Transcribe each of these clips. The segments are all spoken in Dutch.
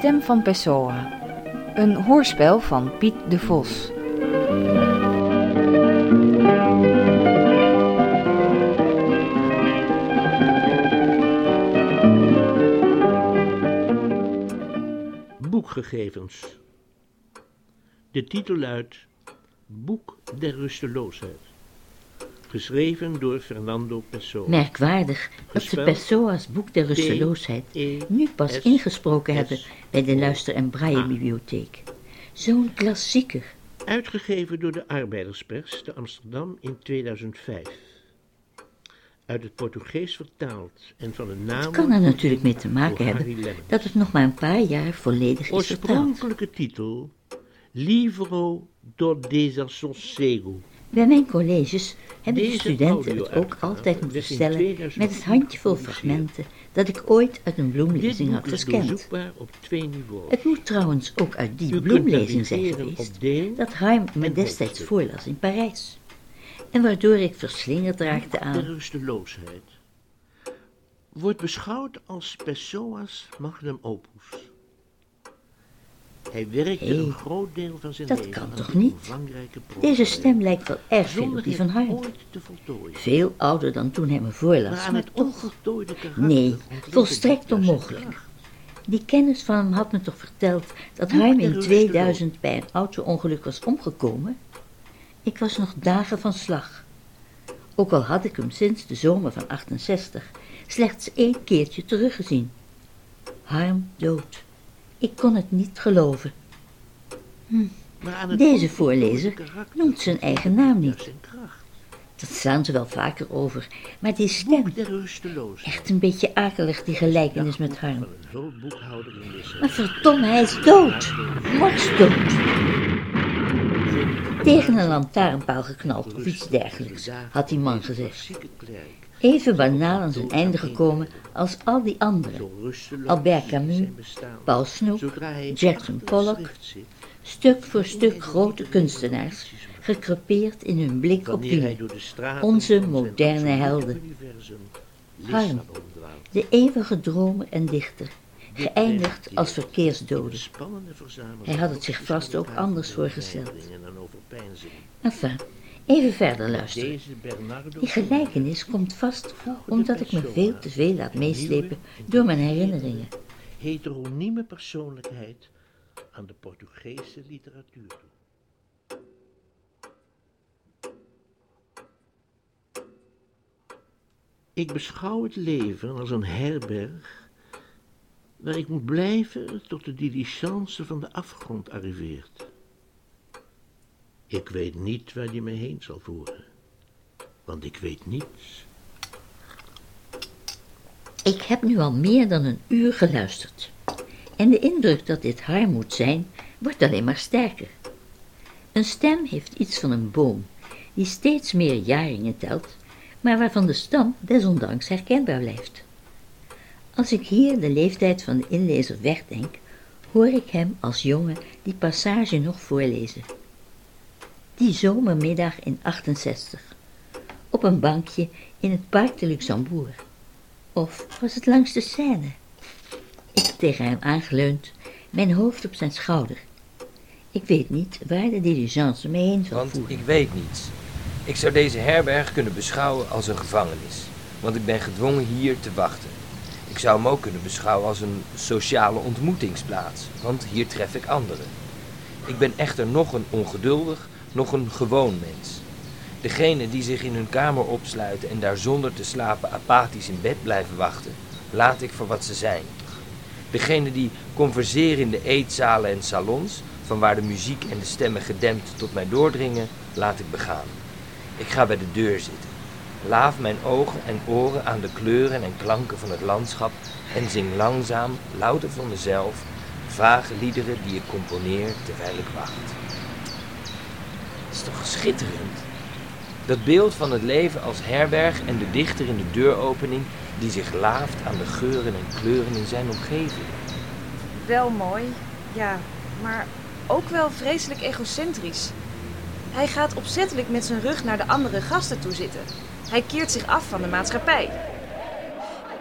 stem van Pessoa. Een hoorspel van Piet de Vos. Boekgegevens. De titel luidt Boek der Rusteloosheid. Geschreven door Fernando Pessoa. Merkwaardig dat ze Pessoa's boek der rusteloosheid E nu pas ingesproken hebben bij de Luister- en. Braille-bibliotheek. Zo'n klassieker. Uitgegeven door de Arbeiderspers te Amsterdam in 2005. Uit het Portugees vertaald en van een naam. Het kan er natuurlijk mee te maken hebben dat het nog maar een paar jaar volledig is vertaald. Oorspronkelijke titel: Livro do Desassossego. Bij mijn colleges hebben de studenten het ook altijd moeten stellen 2000 met het handjevol fragmenten dat ik ooit uit een bloemlezing had gescand. Het moet trouwens ook uit die bloemlezing zijn geweest dat Harm me destijds voorlas in Parijs. En waardoor ik verslingerd raakte De aan rusteloosheid wordt beschouwd als Pessoa's magnum opus. Hij werkte een groot deel van zijn dat leven kan aan toch niet? Deze stem lijkt wel erg veel op die van Harm. Veel ouder dan toen hij me voorlas, maar toch. Nee, volstrekt onmogelijk. Die kennis van hem had me toch verteld dat Harm in rusteloos. 2000 bij een auto-ongeluk was omgekomen? Ik was nog dagen van slag. Ook al had ik hem sinds de zomer van 68 slechts één keertje teruggezien. Harm dood. Ik kon het niet geloven. Maar aan het Deze voorlezer karakter noemt zijn eigen naam niet. Dat staan ze wel vaker over, maar die stem, echt een beetje akelig die gelijkenis met Harm. Maar verdomme, hij is dood. Mordsdood. Tegen een lantaarnpaal geknald of iets dergelijks, had die man gezegd. Even banaal aan zijn einde gekomen als al die anderen. Albert Camus. Paul Snoek, Jackson Pollock, stuk voor stuk grote kunstenaars, gekrepeerd in hun blik op die, onze moderne helden. Harm, de eeuwige dromer en dichter, geëindigd als verkeersdode. Hij had het zich vast ook anders voorgesteld. Enfin, even verder luisteren. Die gelijkenis komt vast omdat ik me veel te veel laat meeslepen door mijn herinneringen. heteronieme persoonlijkheid aan de Portugese literatuur toe. Ik beschouw het leven als een herberg waar ik moet blijven tot de diligence van de afgrond arriveert. Ik weet niet waar die me heen zal voeren, want ik weet niets. Ik heb nu al meer dan een uur geluisterd. En de indruk dat dit haar moet zijn, wordt alleen maar sterker. Een stem heeft iets van een boom, die steeds meer jaringen telt, maar waarvan de stam desondanks herkenbaar blijft. Als ik hier de leeftijd van de inlezer wegdenk, hoor ik hem als jongen die passage nog voorlezen. Die zomermiddag in 68, op een bankje in het Parc de Luxembourg. Of was het langs de Seine? Ik tegen hem aangeleund, mijn hoofd op zijn schouder. Ik weet niet waar de diligence me heen zal Want voeren. ik weet niets. Ik zou deze herberg kunnen beschouwen als een gevangenis, want ik ben gedwongen hier te wachten. Ik zou hem ook kunnen beschouwen als een sociale ontmoetingsplaats, want hier tref ik anderen. Ik ben echter nog een ongeduldig, nog een gewoon mens. Degenen die zich in hun kamer opsluiten en daar zonder te slapen apathisch in bed blijven wachten, laat ik voor wat ze zijn. Degenen die converseren in de eetzalen en salons, van waar de muziek en de stemmen gedempt tot mij doordringen, laat ik begaan. Ik ga bij de deur zitten, laaf mijn ogen en oren aan de kleuren en klanken van het landschap en zing langzaam, louter van mezelf, vage liederen die ik componeer terwijl ik wacht. Het is toch schitterend? Dat beeld van het leven als herberg en de dichter in de deuropening die zich laaft aan de geuren en kleuren in zijn omgeving. Wel mooi, ja, maar ook wel vreselijk egocentrisch. Hij gaat opzettelijk met zijn rug naar de andere gasten toe zitten. Hij keert zich af van de maatschappij.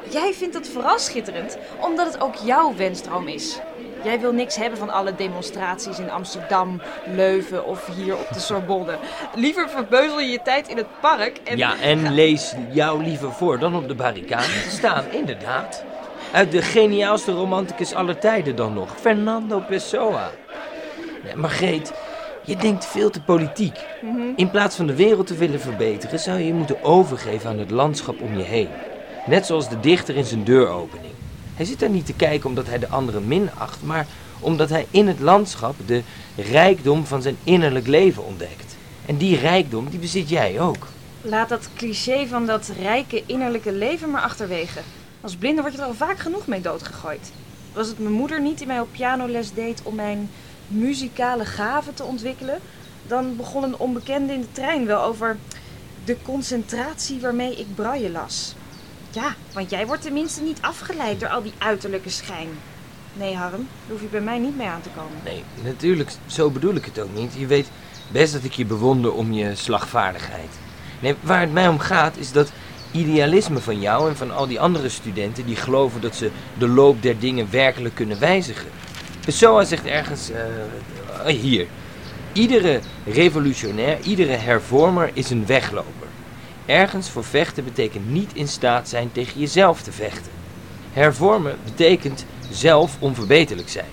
Jij vindt dat vooral schitterend, omdat het ook jouw wensdroom is. Jij wil niks hebben van alle demonstraties in Amsterdam, Leuven of hier op de Sorbonne. Liever verbeuzel je je tijd in het park en... Ja, en lees jou liever voor dan op de barricade te staan, inderdaad. Uit de geniaalste romanticus aller tijden dan nog, Fernando Pessoa. Nee, Margreet, je denkt veel te politiek. In plaats van de wereld te willen verbeteren, zou je je moeten overgeven aan het landschap om je heen. Net zoals de dichter in zijn deuropening. Hij zit daar niet te kijken omdat hij de anderen minacht, maar omdat hij in het landschap de rijkdom van zijn innerlijk leven ontdekt. En die rijkdom, die bezit jij ook. Laat dat cliché van dat rijke innerlijke leven maar achterwege. Als blinde word je er al vaak genoeg mee doodgegooid. Was het mijn moeder niet die mij op pianoles deed om mijn muzikale gaven te ontwikkelen? Dan begon een onbekende in de trein wel over de concentratie waarmee ik braille las. Ja, want jij wordt tenminste niet afgeleid door al die uiterlijke schijn. Nee, Harm, daar hoef je bij mij niet mee aan te komen. Nee, natuurlijk, zo bedoel ik het ook niet. Je weet best dat ik je bewonder om je slagvaardigheid. Nee, waar het mij om gaat is dat idealisme van jou en van al die andere studenten die geloven dat ze de loop der dingen werkelijk kunnen wijzigen. Pessoa zegt ergens, eh, hier, iedere revolutionair, iedere hervormer is een wegloper. Ergens voor vechten betekent niet in staat zijn tegen jezelf te vechten. Hervormen betekent zelf onverbeterlijk zijn.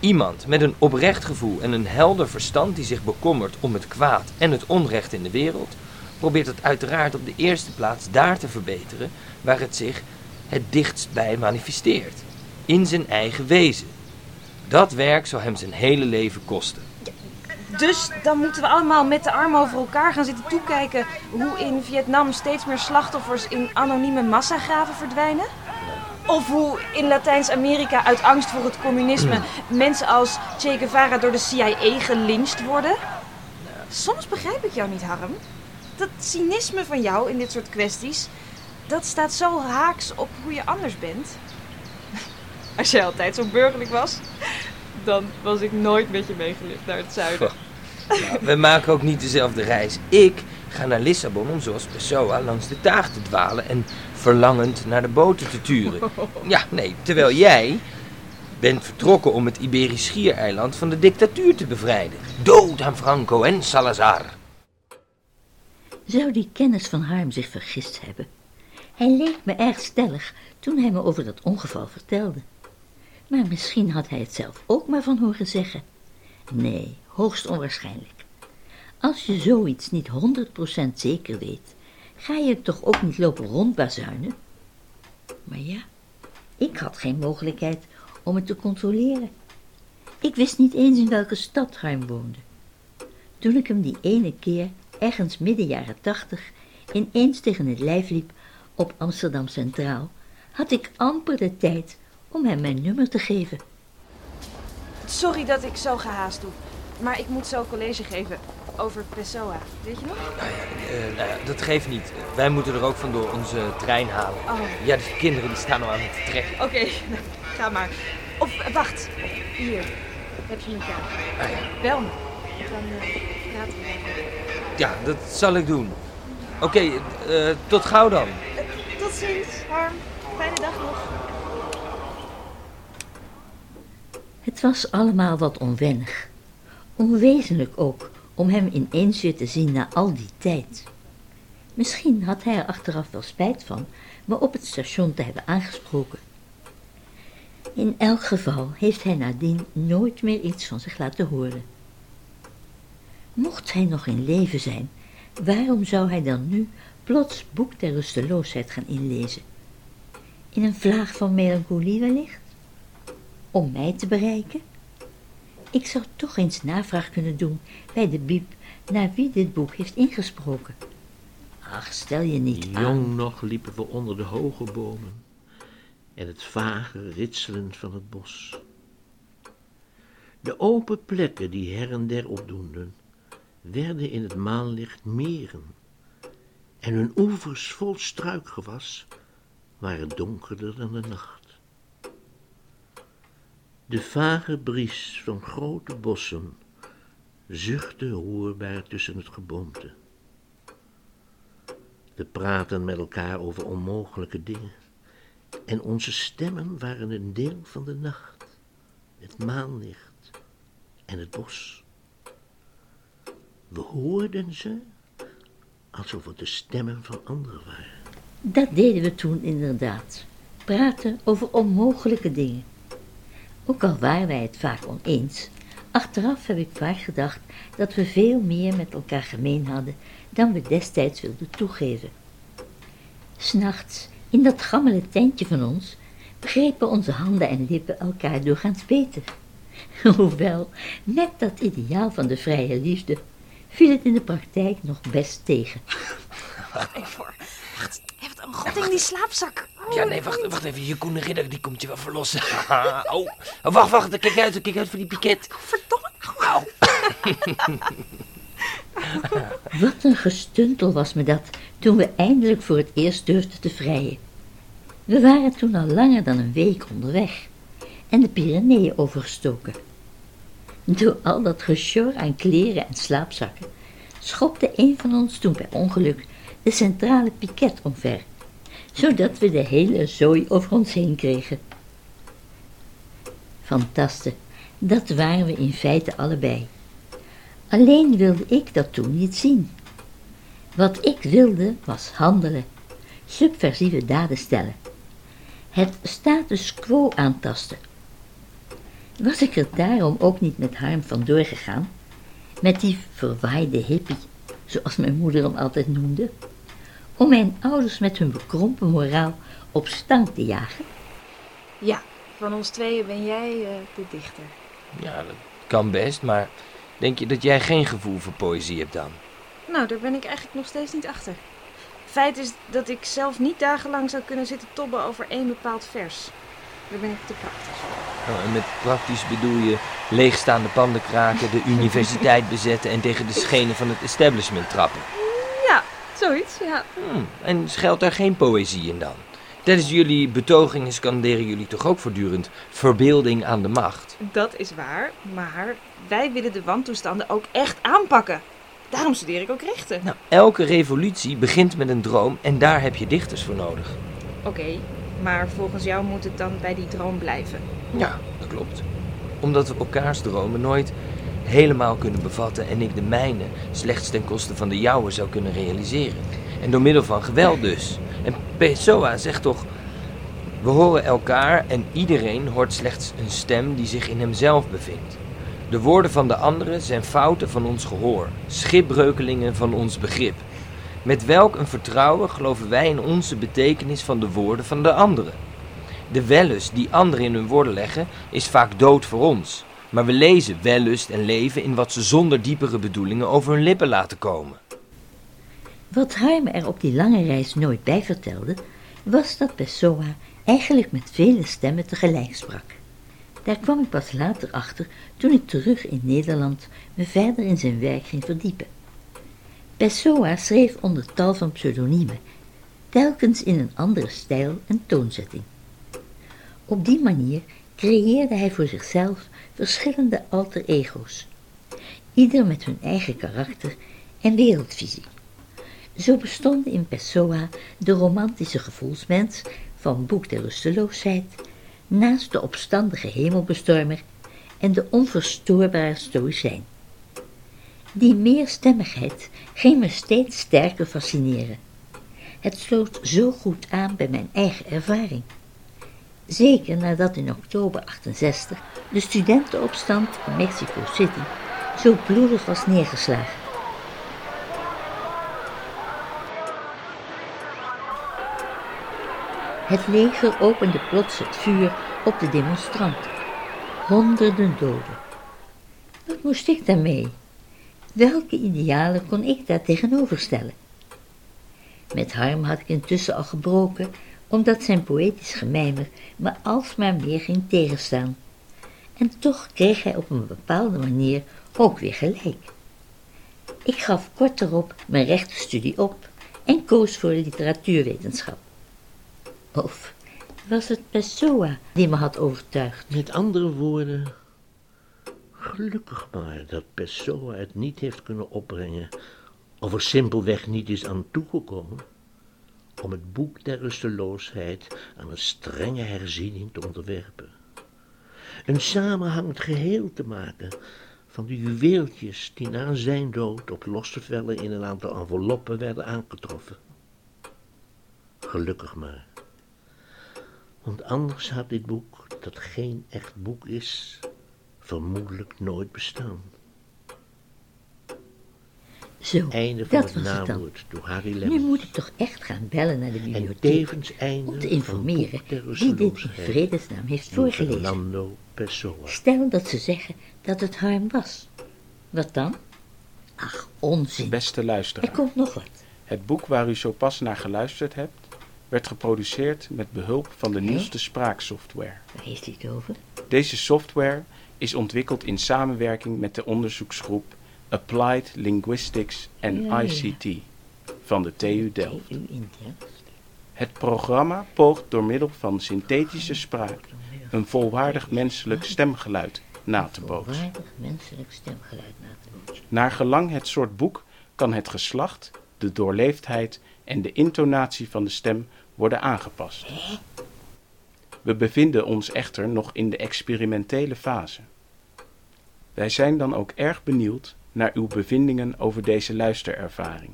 Iemand met een oprecht gevoel en een helder verstand die zich bekommert om het kwaad en het onrecht in de wereld, probeert het uiteraard op de eerste plaats daar te verbeteren waar het zich het dichtst bij manifesteert. In zijn eigen wezen. Dat werk zal hem zijn hele leven kosten. Dus dan moeten we allemaal met de armen over elkaar gaan zitten toekijken hoe in Vietnam steeds meer slachtoffers in anonieme massagraven verdwijnen? Of hoe in Latijns-Amerika uit angst voor het communisme mensen als Che Guevara door de CIA gelyncht worden? Soms begrijp ik jou niet, Harm. Dat cynisme van jou in dit soort kwesties, dat staat zo haaks op hoe je anders bent. Als jij altijd zo burgerlijk was, dan was ik nooit met je meegelift naar het zuiden. Nou, we maken ook niet dezelfde reis. Ik ga naar Lissabon om zoals Pessoa langs de taag te dwalen en verlangend naar de boten te turen. Ja, nee, terwijl jij bent vertrokken om het Iberisch Schiereiland van de dictatuur te bevrijden. Dood aan Franco en Salazar. Zou die kennis van Harm zich vergist hebben? Hij leek me erg stellig toen hij me over dat ongeval vertelde. Maar misschien had hij het zelf ook maar van horen zeggen. Nee, hoogst onwaarschijnlijk. Als je zoiets niet 100% zeker weet, ga je het toch ook niet lopen rondbazuinen? Maar ja, ik had geen mogelijkheid om het te controleren. Ik wist niet eens in welke stad Harm woonde. Toen ik hem die ene keer, ergens midden jaren tachtig, ineens tegen het lijf liep op Amsterdam Centraal, had ik amper de tijd om hem mijn nummer te geven. Sorry dat ik zo gehaast doe, maar ik moet zo college geven over Pessoa. Weet je nog? Nou ja, eh, nou ja, dat geeft niet. Wij moeten er ook vandoor onze trein halen. Oh. Ja, de kinderen die staan al aan het trekken. Oké, nou, ga maar. Of eh, wacht, hier heb je mijn kaart. Ah ja. Bel me, dan eh, praten we. Ja, dat zal ik doen. Oké, tot gauw dan. Tot ziens, Harm. Fijne dag nog. Het was allemaal wat onwennig. Onwezenlijk ook om hem ineens weer te zien na al die tijd. Misschien had hij er achteraf wel spijt van me op het station te hebben aangesproken. In elk geval heeft hij nadien nooit meer iets van zich laten horen. Mocht hij nog in leven zijn, waarom zou hij dan nu plots boek der rusteloosheid gaan inlezen? In een vlaag van melancholie wellicht? Om mij te bereiken? Ik zou toch eens navraag kunnen doen bij de bieb naar wie dit boek heeft ingesproken. Ach, stel je niet aan. Jong nog liepen we onder de hoge bomen en het vage ritselen van het bos. De open plekken die her en der opdoenden, werden in het maanlicht meren, en hun oevers vol struikgewas waren donkerder dan de nacht. De vage bries van grote bossen zuchtte hoorbaar tussen het geboomte. We praten met elkaar over onmogelijke dingen. En onze stemmen waren een deel van de nacht, het maanlicht en het bos. We hoorden ze alsof het de stemmen van anderen waren. Dat deden we toen inderdaad. Praten over onmogelijke dingen. Ook al waren wij het vaak oneens, achteraf heb ik vaak gedacht dat we veel meer met elkaar gemeen hadden dan we destijds wilden toegeven. S'nachts, in dat gammele tentje van ons, begrepen onze handen en lippen elkaar doorgaans beter. Hoewel, met dat ideaal van de vrije liefde viel het in de praktijk nog best tegen. Wacht, heeft een god in die slaapzak. Oh, Ja, nee, wacht, wacht even. Je koene ridder, die komt je wel verlossen. oh, wacht, wacht. Kijk uit, kijk uit voor die piket. Verdomme. Au. Wat een gestuntel was me dat toen we eindelijk voor het eerst durfden te vrijen. We waren toen al langer dan een week onderweg en de Pyreneeën overgestoken. Door al dat gesjor aan kleren en slaapzakken schopte een van ons toen bij ongeluk de centrale piket omver, zodat we de hele zooi over ons heen kregen. Fantaste, dat waren we in feite allebei. Alleen wilde ik dat toen niet zien. Wat ik wilde was handelen, subversieve daden stellen, het status quo aantasten. Was ik er daarom ook niet met Harm vandoor gegaan, met die verwaaide hippie, zoals mijn moeder hem altijd noemde, om mijn ouders met hun bekrompen moraal op stank te jagen? Ja, van ons tweeën ben jij eh, de dichter. Ja, dat kan best, maar denk je dat jij geen gevoel voor poëzie hebt dan? Nou, daar ben ik eigenlijk nog steeds niet achter. Feit is dat ik zelf niet dagenlang zou kunnen zitten tobben over één bepaald vers. Daar ben ik te praktisch voor. Oh, en met praktisch bedoel je leegstaande panden kraken, de universiteit bezetten en tegen de schenen van het establishment trappen. Zoiets, ja. Hmm, en schuilt daar geen poëzie in dan? Tijdens jullie betogingen scanderen jullie toch ook voortdurend verbeelding aan de macht? Dat is waar, maar wij willen de wantoestanden ook echt aanpakken. Daarom studeer ik ook rechten. Nou, elke revolutie begint met een droom en daar heb je dichters voor nodig. Oké, maar volgens jou moet het dan bij die droom blijven. Ja, dat klopt. Omdat we elkaars dromen nooit helemaal kunnen bevatten en ik de mijne slechts ten koste van de jouwe zou kunnen realiseren. En door middel van geweld dus. En Pessoa zegt toch, we horen elkaar en iedereen hoort slechts een stem die zich in hemzelf bevindt. De woorden van de anderen zijn fouten van ons gehoor, schipbreukelingen van ons begrip. Met welk een vertrouwen geloven wij in onze betekenis van de woorden van de anderen? De wellust die anderen in hun woorden leggen, is vaak dood voor ons. Maar we lezen wellust en leven in wat ze zonder diepere bedoelingen over hun lippen laten komen. Wat Harm er op die lange reis nooit bij vertelde, was dat Pessoa eigenlijk met vele stemmen tegelijk sprak. Daar kwam ik pas later achter toen ik terug in Nederland me verder in zijn werk ging verdiepen. Pessoa schreef onder tal van pseudoniemen, telkens in een andere stijl en toonzetting. Op die manier creëerde hij voor zichzelf verschillende alter ego's, ieder met hun eigen karakter en wereldvisie. Zo bestonden in Pessoa de romantische gevoelsmens van Boek der Rusteloosheid, naast de opstandige hemelbestormer en de onverstoorbare stoïcijn. Die meerstemmigheid ging me steeds sterker fascineren. Het sloot zo goed aan bij mijn eigen ervaring. Zeker nadat in oktober 68 de studentenopstand in Mexico City zo bloedig was neergeslagen. Het leger opende plots het vuur op de demonstranten. Honderden doden. Wat moest ik daarmee? Welke idealen kon ik daar tegenover stellen? Met Harm had ik intussen al gebroken, omdat zijn poëtisch gemijmer me alsmaar meer ging tegenstaan. En toch kreeg hij op een bepaalde manier ook weer gelijk. Ik gaf kort erop mijn rechtenstudie op en koos voor literatuurwetenschap. Of was het Pessoa die me had overtuigd? Met andere woorden, gelukkig maar dat Pessoa het niet heeft kunnen opbrengen, of er simpelweg niet is aan toegekomen, om het boek der rusteloosheid aan een strenge herziening te onderwerpen. een samenhangend geheel te maken van de juweeltjes die na zijn dood op losse vellen in een aantal enveloppen werden aangetroffen. Gelukkig maar. Want anders had dit boek, dat geen echt boek is, vermoedelijk nooit bestaan. Zo, Einde van dat het was het dan. door Harry Nu moet ik toch echt gaan bellen naar de En bibliotheek tevens einde om te informeren wie dit in vredesnaam heeft voorgelezen. Fernando Pessoa. Stel dat ze zeggen dat het harm was. Wat dan? Ach, onzin. Beste Er luisteraar, komt nog wat. het boek waar u zo pas naar geluisterd hebt, werd geproduceerd met behulp van de nieuwste spraaksoftware. Waar heeft hij het over? Deze software is ontwikkeld in samenwerking met de onderzoeksgroep Applied Linguistics Ja, ja. ICT van de TU Delft. Het programma poogt door middel van synthetische spraak een volwaardig menselijk stemgeluid na te bootsen. Volwaardig menselijk stemgeluid na te bootsen. Naar gelang het soort boek kan het geslacht, de doorleefdheid en de intonatie van de stem worden aangepast. We bevinden ons echter nog in de experimentele fase. Wij zijn dan ook erg benieuwd naar uw bevindingen over deze luisterervaring.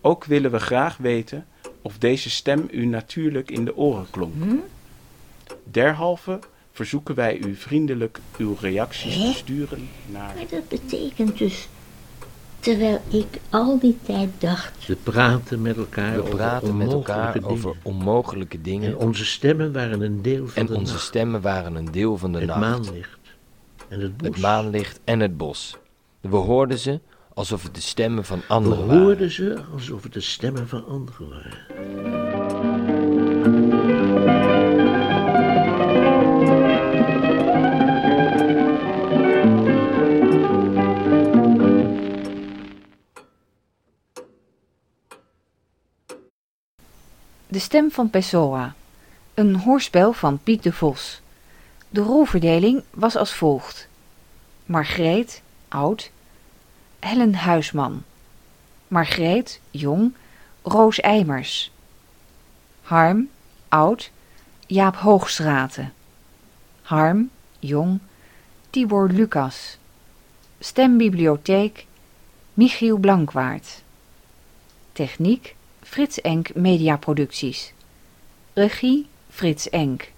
Ook willen we graag weten of deze stem u natuurlijk in de oren klonk. Derhalve verzoeken wij u vriendelijk uw reacties te sturen naar Maar dat betekent dus, terwijl ik al die tijd dacht, We praten met elkaar We over praten met elkaar onmogelijke over dingen. onmogelijke dingen. En onze stemmen waren een deel van En de onze nacht. stemmen waren een deel van de het nacht. maanlicht en het bos. Het maanlicht en het bos. We hoorden ze alsof het de stemmen van We anderen waren. hoorden ze alsof het de stemmen van anderen waren. De stem van Pessoa. Een hoorspel van Piet de Vos. De rolverdeling was als volgt. Margreet, oud. Helen Huisman. Margreet, jong. Roos Eimers. Harm, oud. Jaap Hoogstraten. Harm, jong. Tibor Lucas. Stembibliotheek. Michiel Blankwaard. Techniek Frits Enk Mediaproducties. Regie Frits Enk.